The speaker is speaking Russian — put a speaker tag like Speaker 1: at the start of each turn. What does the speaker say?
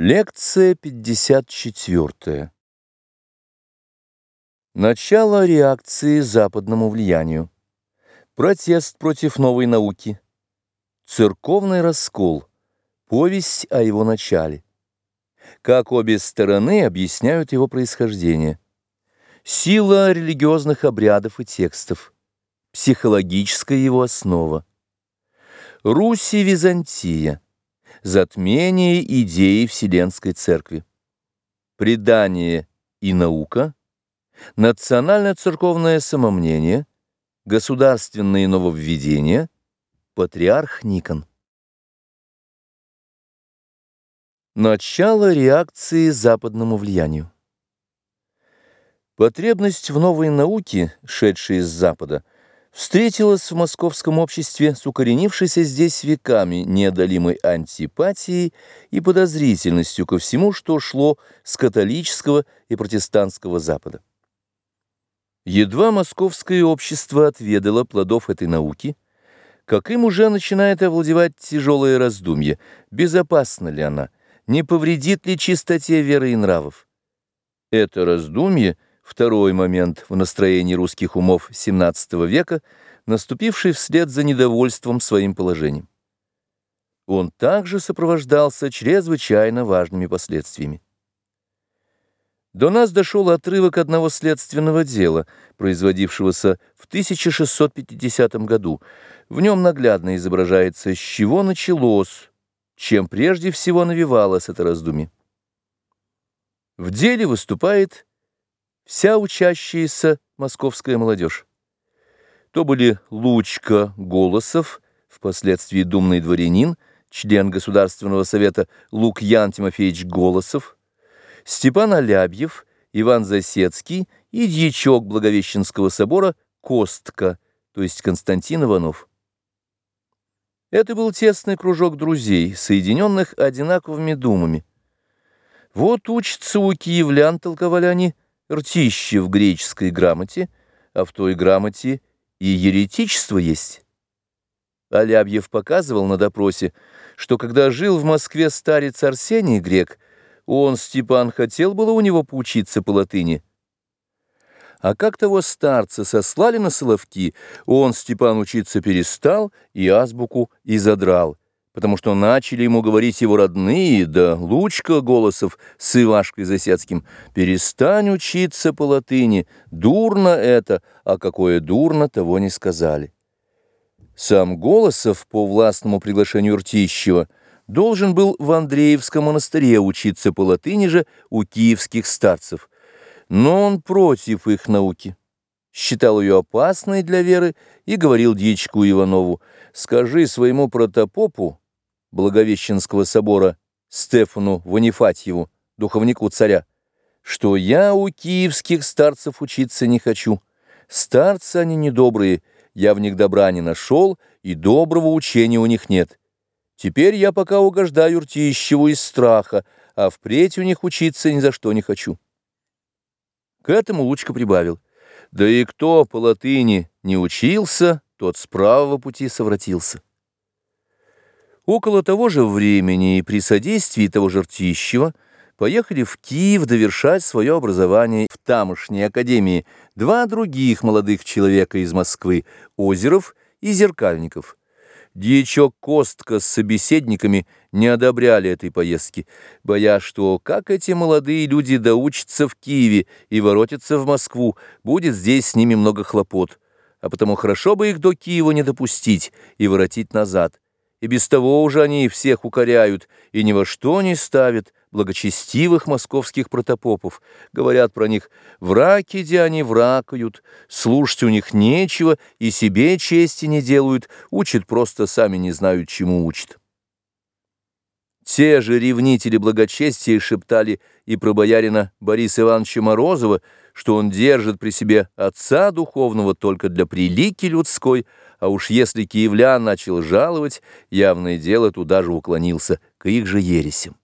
Speaker 1: Лекция 54. Начало реакции западному влиянию. Протест против новой науки. Церковный раскол. Повесть о его начале. Как обе стороны объясняют его происхождение. Сила религиозных обрядов и текстов. Психологическая его основа. Русь и Византия затмение идеи Вселенской Церкви. Предание и наука, национально-церковное самомнение, государственные нововведения, патриарх Никон. Начало реакции западному влиянию. Потребность в новой науке, шедшей из Запада, встретилась в московском обществе с укоренившейся здесь веками неодолимой антипатией и подозрительностью ко всему, что шло с католического и протестантского Запада. Едва московское общество отведало плодов этой науки, как им уже начинает овладевать тяжелое раздумье, безопасна ли она, не повредит ли чистоте веры и нравов. Это раздумье – Второй момент в настроении русских умов XVII века, наступивший вслед за недовольством своим положением. Он также сопровождался чрезвычайно важными последствиями. До нас дошел отрывок одного следственного дела, производившегося в 1650 году. В нем наглядно изображается, с чего началось, чем прежде всего навивалось это раздумье. В деле выступает вся учащаяся московская молодежь. То были Лучка Голосов, впоследствии думный дворянин, член Государственного совета Лукьян Тимофеевич Голосов, Степан Алябьев, Иван Засецкий и дьячок Благовещенского собора Костка, то есть Константин Иванов. Это был тесный кружок друзей, соединенных одинаковыми думами. Вот учатся у киевлян, толковали они, ртище в греческой грамоте, а в той грамоте и еретичество есть. Алябьев показывал на допросе, что когда жил в Москве старец Арсений Грек, он, Степан, хотел было у него поучиться по латыни. А как того старца сослали на Соловки, он, Степан, учиться перестал и азбуку и задрал потому что начали ему говорить его родные, да Лучка Голосов с Ивашкой Засецким, «Перестань учиться по латыни, дурно это, а какое дурно, того не сказали». Сам Голосов по властному приглашению Ртищева должен был в Андреевском монастыре учиться по латыни же у киевских старцев, но он против их науки считал ее опасной для веры и говорил дьячку Иванову, «Скажи своему протопопу, Благовещенского собора Стефану Ванифатьеву, духовнику царя, что я у киевских старцев учиться не хочу. Старцы они недобрые, я в них добра не нашел, и доброго учения у них нет. Теперь я пока угождаю Ртищеву из страха, а впредь у них учиться ни за что не хочу. К этому Лучка прибавил. Да и кто по латыни не учился, тот с правого пути совратился. Около того же времени и при содействии того же Ртищева поехали в Киев довершать свое образование в тамошней академии. Два других молодых человека из Москвы – Озеров и Зеркальников. Дьячок Костка с собеседниками не одобряли этой поездки, боясь, что как эти молодые люди доучатся в Киеве и воротятся в Москву, будет здесь с ними много хлопот, а потому хорошо бы их до Киева не допустить и воротить назад и без того уже они всех укоряют и ни во что не ставят благочестивых московских протопопов. Говорят про них «враки, где они вракают, слушать у них нечего и себе чести не делают, учат просто сами не знают, чему учат». Те же ревнители благочестия шептали и про боярина Бориса Ивановича Морозова, что он держит при себе отца духовного только для прилики людской, а уж если киевлян начал жаловать, явное дело туда же уклонился к их же ересям.